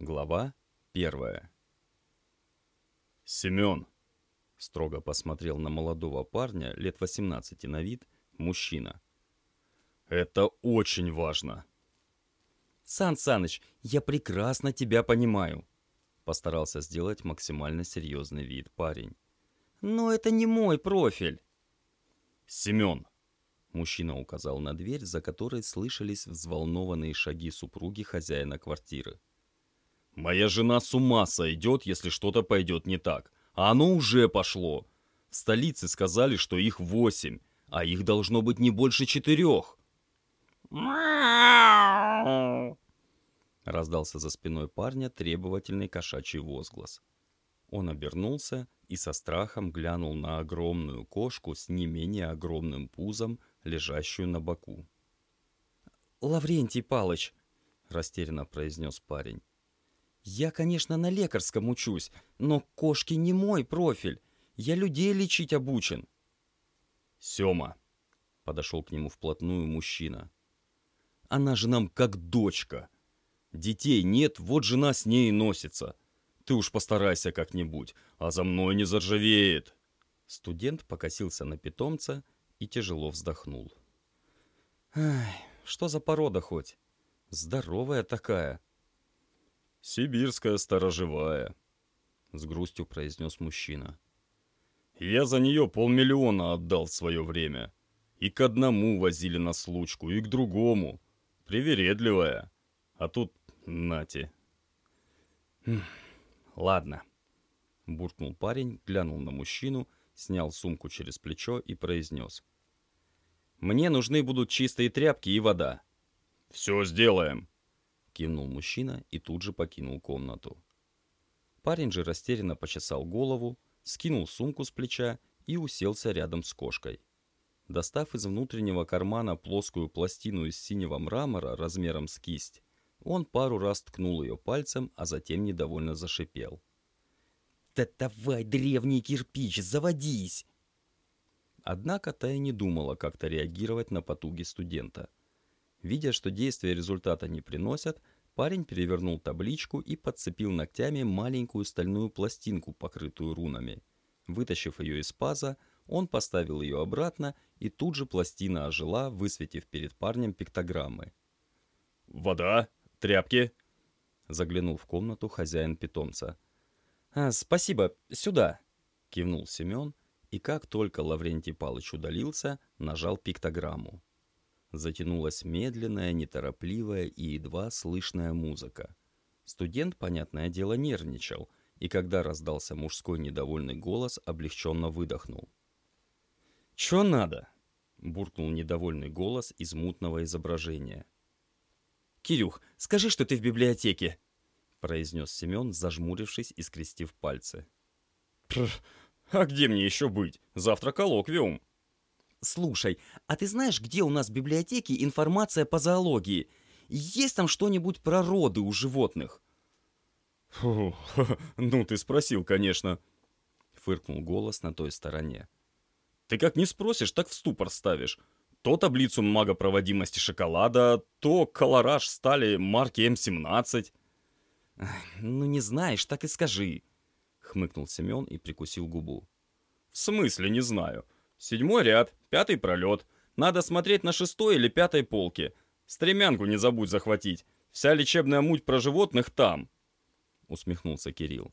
Глава первая. «Семен!» — строго посмотрел на молодого парня, лет 18 на вид, мужчина. «Это очень важно!» «Сан Саныч, я прекрасно тебя понимаю!» Постарался сделать максимально серьезный вид парень. «Но это не мой профиль!» «Семен!» Мужчина указал на дверь, за которой слышались взволнованные шаги супруги хозяина квартиры. «Моя жена с ума сойдет, если что-то пойдет не так. А оно уже пошло. В столице сказали, что их восемь, а их должно быть не больше четырех». Раздался за спиной парня требовательный кошачий возглас. Он обернулся и со страхом глянул на огромную кошку с не менее огромным пузом, лежащую на боку. «Лаврентий Палыч», — растерянно произнес парень, — «я, конечно, на лекарском учусь, но кошки не мой профиль. Я людей лечить обучен». «Сема», — подошел к нему вплотную мужчина, — «она же нам как дочка. Детей нет, вот жена с ней носится. Ты уж постарайся как-нибудь, а за мной не заржавеет». Студент покосился на питомца и тяжело вздохнул. «Ай, что за порода хоть? Здоровая такая!» «Сибирская сторожевая», — с грустью произнес мужчина. «Я за нее полмиллиона отдал в свое время. И к одному возили на случку, и к другому. Привередливая. А тут нате». «Хм, «Ладно», — буркнул парень, глянул на мужчину снял сумку через плечо и произнес. «Мне нужны будут чистые тряпки и вода». «Все сделаем», — кивнул мужчина и тут же покинул комнату. Парень же растерянно почесал голову, скинул сумку с плеча и уселся рядом с кошкой. Достав из внутреннего кармана плоскую пластину из синего мрамора размером с кисть, он пару раз ткнул ее пальцем, а затем недовольно зашипел. «Да давай, древний кирпич, заводись!» Однако та и не думала как-то реагировать на потуги студента. Видя, что действия результата не приносят, парень перевернул табличку и подцепил ногтями маленькую стальную пластинку, покрытую рунами. Вытащив ее из паза, он поставил ее обратно, и тут же пластина ожила, высветив перед парнем пиктограммы. «Вода? Тряпки?» Заглянул в комнату хозяин питомца – «А, «Спасибо, сюда!» — кивнул Семен, и как только Лаврентий Палыч удалился, нажал пиктограмму. Затянулась медленная, неторопливая и едва слышная музыка. Студент, понятное дело, нервничал, и когда раздался мужской недовольный голос, облегченно выдохнул. «Чё надо?» — буркнул недовольный голос из мутного изображения. «Кирюх, скажи, что ты в библиотеке!» — произнес Семен, зажмурившись и скрестив пальцы. «А где мне еще быть? Завтра коллоквиум». «Слушай, а ты знаешь, где у нас в библиотеке информация по зоологии? Есть там что-нибудь про роды у животных?» «Фу, ну ты спросил, конечно», — фыркнул голос на той стороне. «Ты как не спросишь, так в ступор ставишь. То таблицу магопроводимости шоколада, то колораж стали марки М17». «Ну не знаешь, так и скажи», — хмыкнул Семен и прикусил губу. «В смысле не знаю? Седьмой ряд, пятый пролет. Надо смотреть на шестой или пятой полке. Стремянку не забудь захватить. Вся лечебная муть про животных там», — усмехнулся Кирилл.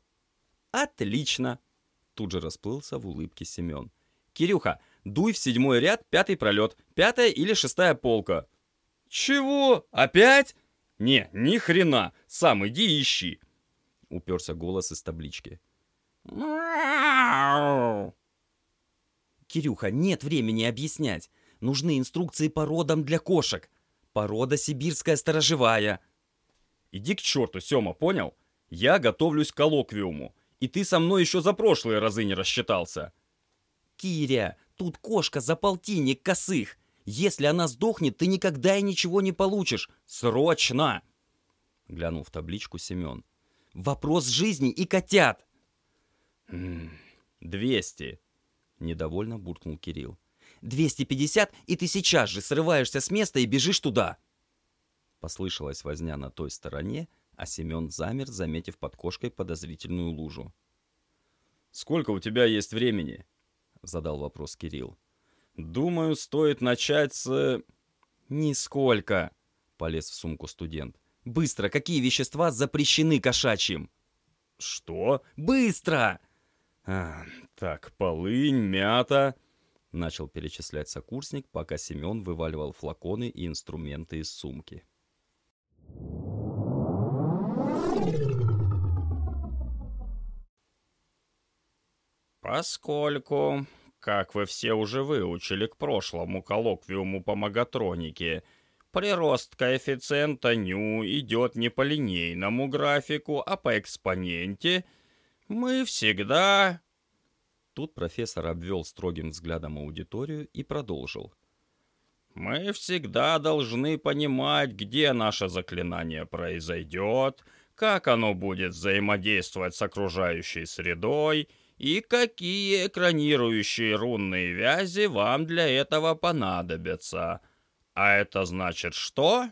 «Отлично!» — тут же расплылся в улыбке Семен. «Кирюха, дуй в седьмой ряд, пятый пролет, пятая или шестая полка». «Чего? Опять?» «Не, ни хрена! Сам иди ищи!» Уперся голос из таблички. «Кирюха, нет времени объяснять. Нужны инструкции по родам для кошек. Порода сибирская сторожевая». «Иди к черту, Сема, понял? Я готовлюсь к коллоквиуму, и ты со мной еще за прошлые разы не рассчитался». «Киря, тут кошка за полтинник косых. Если она сдохнет, ты никогда и ничего не получишь. Срочно!» Глянул в табличку Семен. «Вопрос жизни и котят!» «Двести!» Недовольно буркнул Кирилл. «Двести пятьдесят, и ты сейчас же срываешься с места и бежишь туда!» Послышалась возня на той стороне, а Семен замер, заметив под кошкой подозрительную лужу. «Сколько у тебя есть времени?» — задал вопрос Кирилл. «Думаю, стоит начать с...» «Нисколько!» — полез в сумку студент. «Быстро! Какие вещества запрещены кошачьим?» «Что?» «Быстро!» А, «Так, полынь, мята...» Начал перечислять сокурсник, пока Семен вываливал флаконы и инструменты из сумки. Поскольку, как вы все уже выучили к прошлому коллоквиуму по магатронике, прирост коэффициента ню идет не по линейному графику, а по экспоненте, мы всегда... Тут профессор обвел строгим взглядом аудиторию и продолжил. Мы всегда должны понимать, где наше заклинание произойдет, как оно будет взаимодействовать с окружающей средой и какие экранирующие рунные вязи вам для этого понадобятся. А это значит что?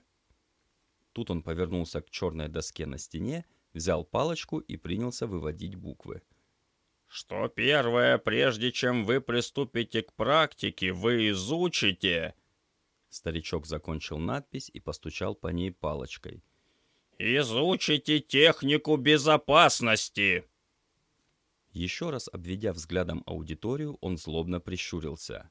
Тут он повернулся к черной доске на стене, взял палочку и принялся выводить буквы. Что первое, прежде чем вы приступите к практике, вы изучите... Старичок закончил надпись и постучал по ней палочкой. «Изучите технику безопасности!» Еще раз обведя взглядом аудиторию, он злобно прищурился.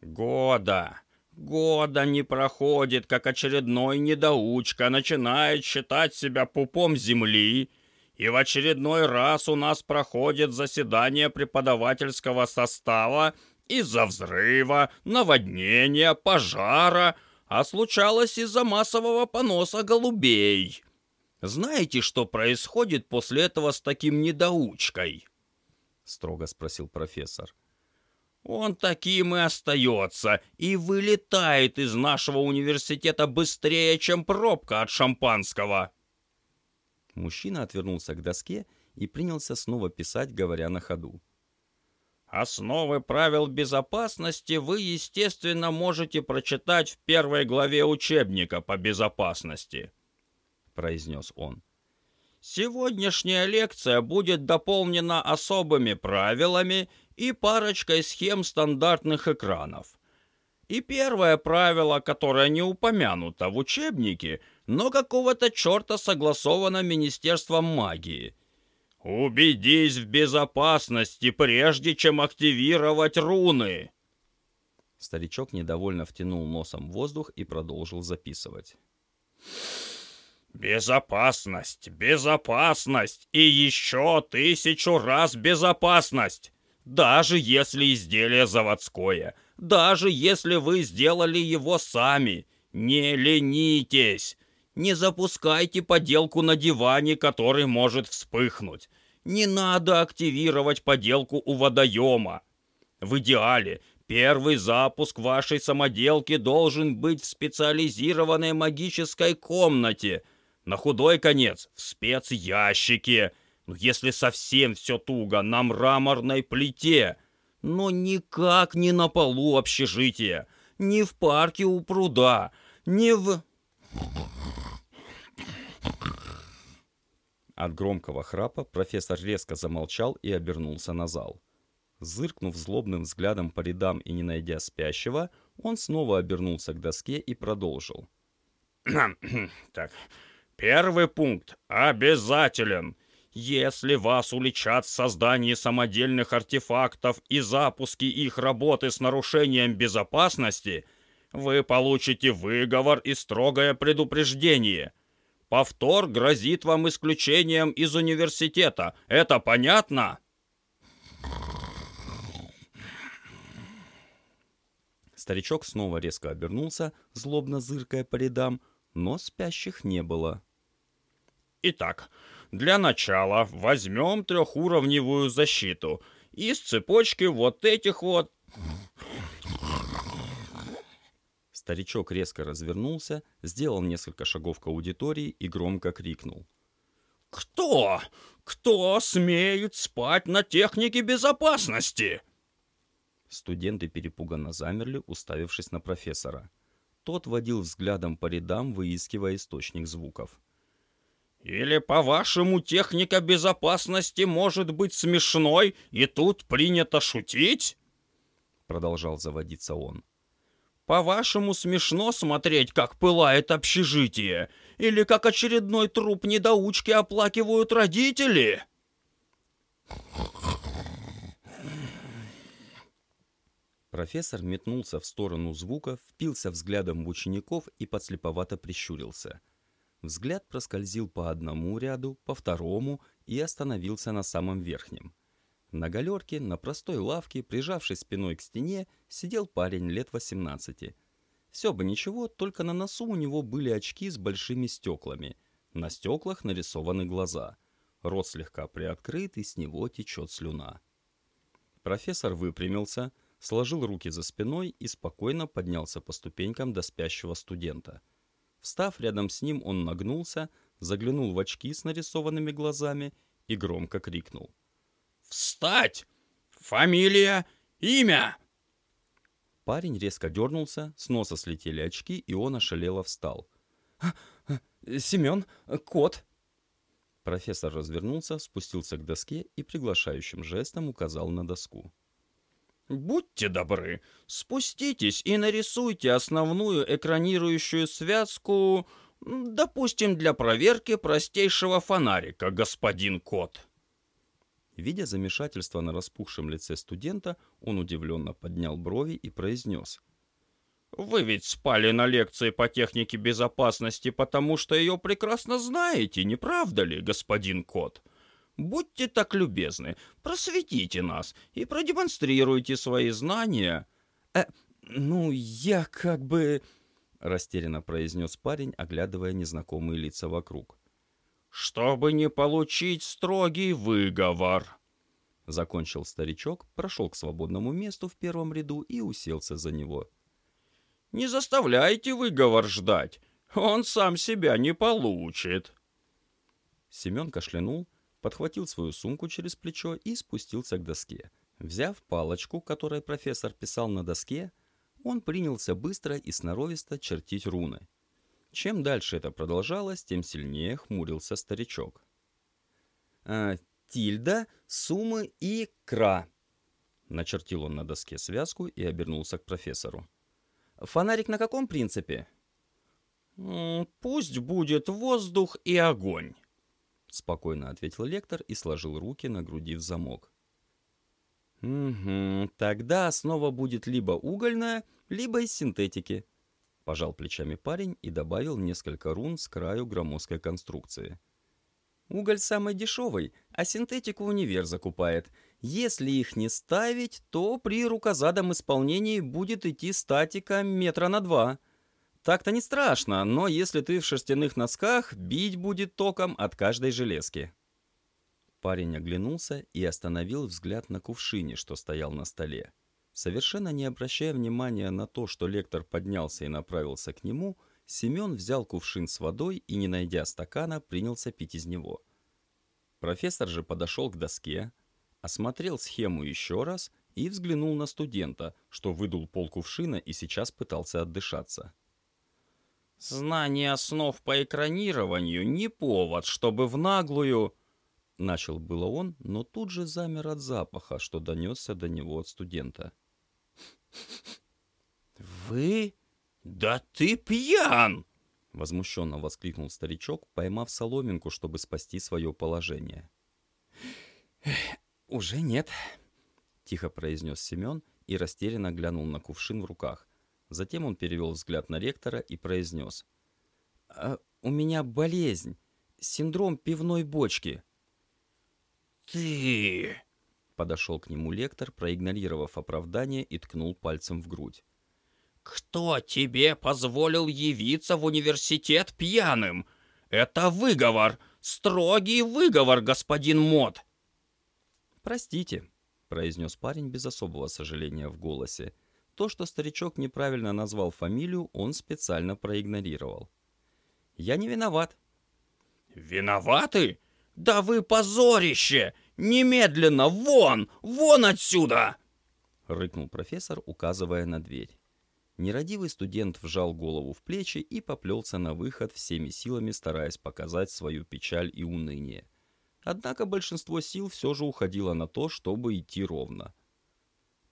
«Года! Года не проходит, как очередной недоучка начинает считать себя пупом земли, и в очередной раз у нас проходит заседание преподавательского состава из-за взрыва, наводнения, пожара, а случалось из-за массового поноса голубей. Знаете, что происходит после этого с таким недоучкой?» Строго спросил профессор. «Он таким и остается, и вылетает из нашего университета быстрее, чем пробка от шампанского». Мужчина отвернулся к доске и принялся снова писать, говоря на ходу. Основы правил безопасности вы, естественно, можете прочитать в первой главе учебника по безопасности произнес он. Сегодняшняя лекция будет дополнена особыми правилами и парочкой схем стандартных экранов. И первое правило, которое не упомянуто в учебнике, но какого-то черта согласовано Министерством магии. Убедись в безопасности, прежде чем активировать руны. Старичок недовольно втянул носом воздух и продолжил записывать. Безопасность, безопасность и еще тысячу раз безопасность. Даже если изделие заводское, даже если вы сделали его сами, не ленитесь. Не запускайте поделку на диване, который может вспыхнуть. Не надо активировать поделку у водоема. В идеале Первый запуск вашей самоделки должен быть в специализированной магической комнате – на худой конец в спецящике. Ну, если совсем все туго, на мраморной плите. Но никак не на полу общежития, не в парке у пруда, не в... От громкого храпа профессор резко замолчал и обернулся на зал. Зыркнув злобным взглядом по рядам и не найдя спящего, он снова обернулся к доске и продолжил. «Так, Первый пункт обязателен. Если вас уличат в создании самодельных артефактов и запуске их работы с нарушением безопасности, вы получите выговор и строгое предупреждение. Повтор грозит вам исключением из университета. Это понятно? Старичок снова резко обернулся, злобно зыркая по рядам, но спящих не было. Итак, для начала возьмем трехуровневую защиту из цепочки вот этих вот... Старичок резко развернулся, сделал несколько шагов к аудитории и громко крикнул. «Кто? Кто смеет спать на технике безопасности?» Студенты перепуганно замерли, уставившись на профессора. Тот водил взглядом по рядам, выискивая источник звуков. Или, по-вашему, техника безопасности может быть смешной, и тут принято шутить?» Продолжал заводиться он. «По-вашему, смешно смотреть, как пылает общежитие? Или как очередной труп недоучки оплакивают родители?» Профессор метнулся в сторону звука, впился взглядом в учеников и подслеповато прищурился – Взгляд проскользил по одному ряду, по второму и остановился на самом верхнем. На галерке, на простой лавке, прижавшись спиной к стене, сидел парень лет 18. Все бы ничего, только на носу у него были очки с большими стеклами. На стеклах нарисованы глаза. Рот слегка приоткрыт, и с него течет слюна. Профессор выпрямился, сложил руки за спиной и спокойно поднялся по ступенькам до спящего студента – Встав рядом с ним, он нагнулся, заглянул в очки с нарисованными глазами и громко крикнул. «Встать! Фамилия! Имя!» Парень резко дернулся, с носа слетели очки, и он ошалело встал. «Семен, кот!» Профессор развернулся, спустился к доске и приглашающим жестом указал на доску. Будьте добры, спуститесь и нарисуйте основную экранирующую связку, допустим, для проверки простейшего фонарика, господин кот. Видя замешательство на распухшем лице студента, он удивленно поднял брови и произнес. «Вы ведь спали на лекции по технике безопасности, потому что ее прекрасно знаете, не правда ли, господин кот?» Будьте так любезны, просветите нас и продемонстрируйте свои знания. Э, ну, я как бы... Растерянно произнес парень, оглядывая незнакомые лица вокруг. «Чтобы не получить строгий выговор!» Закончил старичок, прошел к свободному месту в первом ряду и уселся за него. «Не заставляйте выговор ждать, он сам себя не получит!» Семен кашлянул, подхватил свою сумку через плечо и спустился к доске. Взяв палочку, которой профессор писал на доске, он принялся быстро и сноровисто чертить руны. Чем дальше это продолжалось, тем сильнее хмурился старичок. «А, «Тильда, суммы и кра», — начертил он на доске связку и обернулся к профессору. «Фонарик на каком принципе?» «Пусть будет воздух и огонь», спокойно ответил лектор и сложил руки на груди в замок. «Угу, тогда основа будет либо угольная, либо из синтетики», пожал плечами парень и добавил несколько рун с краю громоздкой конструкции. «Уголь самый дешевый, а синтетику универ закупает. Если их не ставить, то при рукозадом исполнении будет идти статика метра на два». Так-то не страшно, но если ты в шерстяных носках, бить будет током от каждой железки. Парень оглянулся и остановил взгляд на кувшине, что стоял на столе. Совершенно не обращая внимания на то, что лектор поднялся и направился к нему, Семен взял кувшин с водой и, не найдя стакана, принялся пить из него. Профессор же подошел к доске, осмотрел схему еще раз и взглянул на студента, что выдул пол кувшина и сейчас пытался отдышаться. Знание основ по экранированию не повод, чтобы в наглую... Начал было он, но тут же замер от запаха, что донесся до него от студента. «Вы? Да ты пьян!» Возмущенно воскликнул старичок, поймав соломинку, чтобы спасти свое положение. «Уже нет», — тихо произнес Семен и растерянно глянул на кувшин в руках. Затем он перевел взгляд на ректора и произнес. «А «У меня болезнь, синдром пивной бочки». «Ты...» Подошел к нему лектор, проигнорировав оправдание и ткнул пальцем в грудь. «Кто тебе позволил явиться в университет пьяным? Это выговор, строгий выговор, господин Мод!» «Простите», — произнес парень без особого сожаления в голосе, — то, что старичок неправильно назвал фамилию, он специально проигнорировал. «Я не виноват». «Виноваты? Да вы позорище! Немедленно вон! Вон отсюда!» Рыкнул профессор, указывая на дверь. Нерадивый студент вжал голову в плечи и поплелся на выход всеми силами, стараясь показать свою печаль и уныние. Однако большинство сил все же уходило на то, чтобы идти ровно.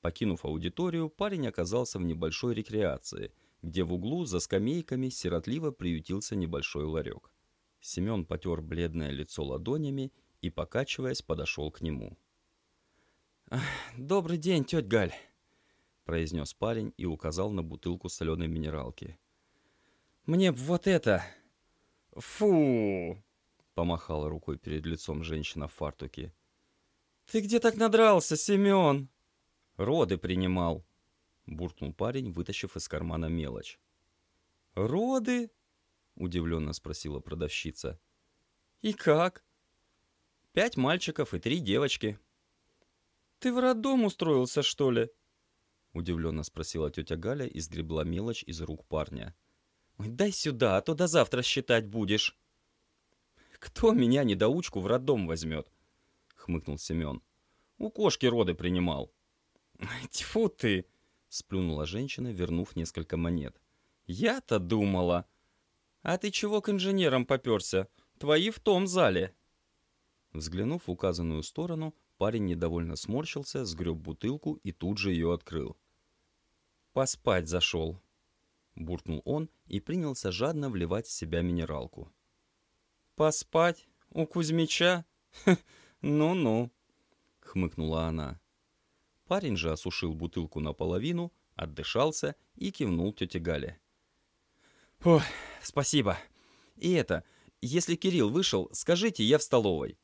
Покинув аудиторию, парень оказался в небольшой рекреации, где в углу за скамейками сиротливо приютился небольшой ларек. Семен потер бледное лицо ладонями и, покачиваясь, подошел к нему. «Добрый день, тетя Галь!» — произнес парень и указал на бутылку соленой минералки. «Мне б вот это!» «Фу!» — помахала рукой перед лицом женщина в фартуке. «Ты где так надрался, Семен?» «Роды принимал», — буркнул парень, вытащив из кармана мелочь. «Роды?» — удивленно спросила продавщица. «И как?» «Пять мальчиков и три девочки». «Ты в роддом устроился, что ли?» Удивленно спросила тетя Галя и сгребла мелочь из рук парня. «Ой, дай сюда, а то до завтра считать будешь». «Кто меня, недоучку, в роддом возьмет?» — хмыкнул Семен. «У кошки роды принимал». «Тьфу ты!» — сплюнула женщина, вернув несколько монет. «Я-то думала!» «А ты чего к инженерам попёрся? Твои в том зале!» Взглянув в указанную сторону, парень недовольно сморщился, сгреб бутылку и тут же ее открыл. «Поспать зашел», — буркнул он и принялся жадно вливать в себя минералку. «Поспать? У Кузьмича? Ну-ну», — хмыкнула она. Парень же осушил бутылку наполовину, отдышался и кивнул тете Гале. «Ох, спасибо. И это, если Кирилл вышел, скажите, я в столовой».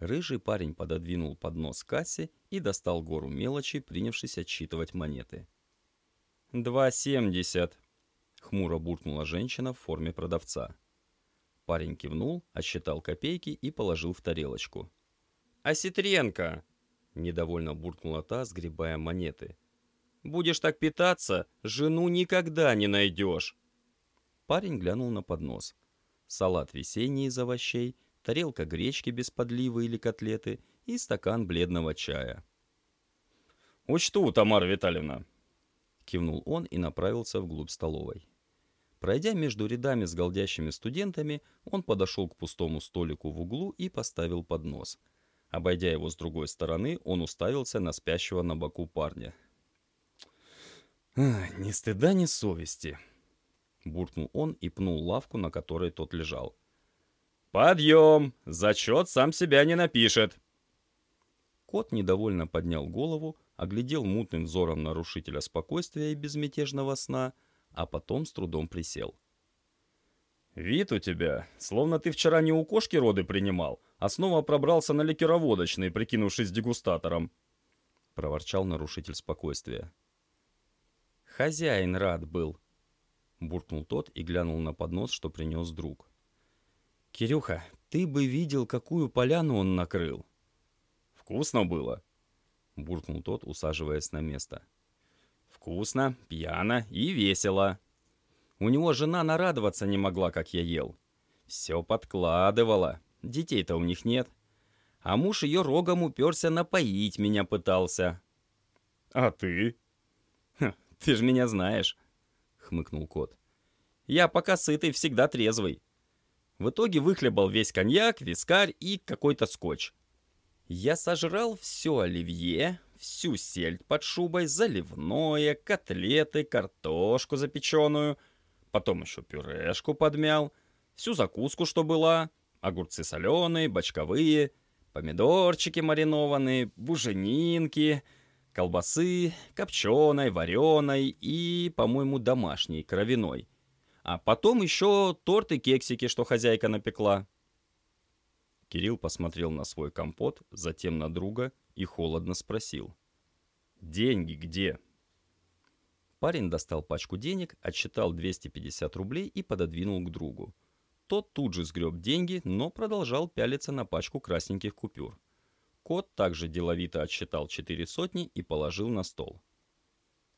Рыжий парень пододвинул поднос к кассе и достал гору мелочи, принявшись отсчитывать монеты. «Два семьдесят», — хмуро буркнула женщина в форме продавца. Парень кивнул, отсчитал копейки и положил в тарелочку. «Осетренко!» — недовольно буркнула та, сгребая монеты. «Будешь так питаться, жену никогда не найдешь!» Парень глянул на поднос. Салат весенний из овощей — тарелка гречки без подливы или котлеты и стакан бледного чая. «Учту, Тамара Витальевна!» Кивнул он и направился вглубь столовой. Пройдя между рядами с голдящими студентами, он подошел к пустому столику в углу и поставил поднос. Обойдя его с другой стороны, он уставился на спящего на боку парня. «Ни стыда, ни совести!» Буркнул он и пнул лавку, на которой тот лежал. «Подъем! Зачет сам себя не напишет!» Кот недовольно поднял голову, оглядел мутным взором нарушителя спокойствия и безмятежного сна, а потом с трудом присел. «Вид у тебя, словно ты вчера не у кошки роды принимал, а снова пробрался на ликероводочный, прикинувшись дегустатором», — проворчал нарушитель спокойствия. «Хозяин рад был», — буркнул тот и глянул на поднос, что принес друг. «Кирюха, ты бы видел, какую поляну он накрыл!» «Вкусно было!» — буркнул тот, усаживаясь на место. «Вкусно, пьяно и весело!» У него жена нарадоваться не могла, как я ел. Все подкладывала, детей-то у них нет. А муж ее рогом уперся напоить меня пытался. «А ты?» «Ты ж меня знаешь», — хмыкнул кот. «Я пока сытый, всегда трезвый. В итоге выхлебал весь коньяк, вискарь и какой-то скотч. Я сожрал все оливье, всю сельдь под шубой, заливное, котлеты, картошку запеченную, потом еще пюрешку подмял, всю закуску, что была, огурцы соленые, бочковые, помидорчики маринованные, буженинки, колбасы, копченой, вареной и, по-моему, домашней, кровяной. А потом еще торт и кексики, что хозяйка напекла. Кирилл посмотрел на свой компот, затем на друга и холодно спросил. «Деньги где?» Парень достал пачку денег, отсчитал 250 рублей и пододвинул к другу. Тот тут же сгреб деньги, но продолжал пялиться на пачку красненьких купюр. Кот также деловито отсчитал четыре сотни и положил на стол.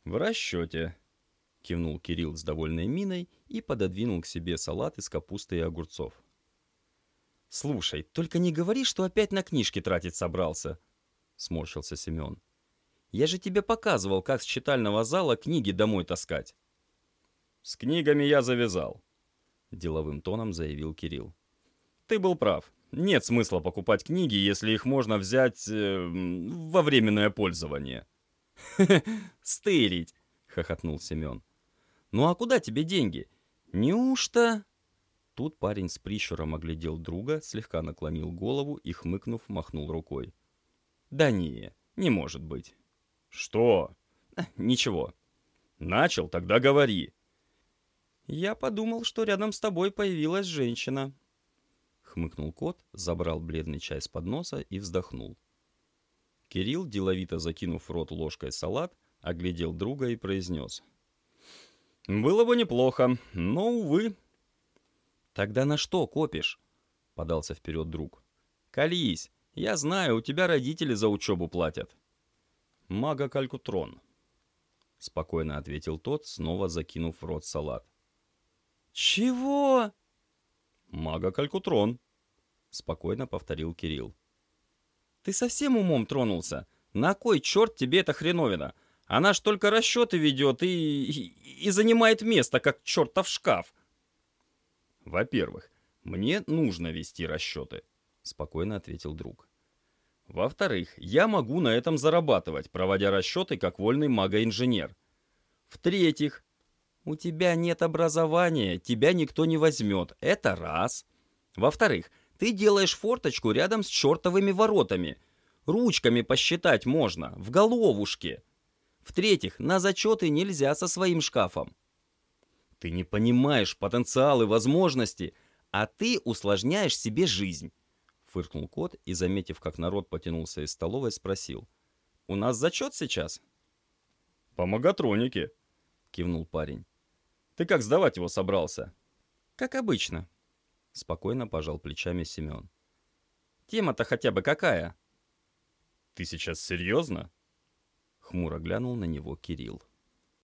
«В расчете», — кивнул Кирилл с довольной миной и пододвинул к себе салат из капусты и огурцов. «Слушай, только не говори, что опять на книжки тратить собрался», сморщился Семен. «Я же тебе показывал, как с читального зала книги домой таскать». «С книгами я завязал», — деловым тоном заявил Кирилл. «Ты был прав. Нет смысла покупать книги, если их можно взять э, во временное пользование». «Стырить!» — хохотнул Семен. «Ну а куда тебе деньги? Неужто...» Тут парень с прищуром оглядел друга, слегка наклонил голову и, хмыкнув, махнул рукой. «Да не, не может быть». «Что?» «Ничего». «Начал, тогда говори». «Я подумал, что рядом с тобой появилась женщина». Хмыкнул кот, забрал бледный чай с подноса и вздохнул. Кирилл, деловито закинув в рот ложкой салат, оглядел друга и произнес. «Было бы неплохо, но, увы». «Тогда на что копишь?» — подался вперед друг. «Колись, я знаю, у тебя родители за учебу платят». «Мага Калькутрон», — спокойно ответил тот, снова закинув в рот салат. «Чего?» «Мага Калькутрон», — спокойно повторил Кирилл. «Ты совсем умом тронулся? На кой черт тебе эта хреновина? Она ж только расчеты ведет и... и, и занимает место, как чертов шкаф». «Во-первых, мне нужно вести расчеты», — спокойно ответил друг. «Во-вторых, я могу на этом зарабатывать, проводя расчеты как вольный мага-инженер. В-третьих, у тебя нет образования, тебя никто не возьмет. Это раз. Во-вторых, ты делаешь форточку рядом с чертовыми воротами. Ручками посчитать можно, в головушке. В-третьих, на зачеты нельзя со своим шкафом. Ты не понимаешь потенциал и возможности, а ты усложняешь себе жизнь. Фыркнул кот и, заметив, как народ потянулся из столовой, спросил. «У нас зачет сейчас?» «По магатронике», — кивнул парень. «Ты как сдавать его собрался?» «Как обычно», — спокойно пожал плечами Семен. «Тема-то хотя бы какая?» «Ты сейчас серьезно?» Хмуро глянул на него Кирилл.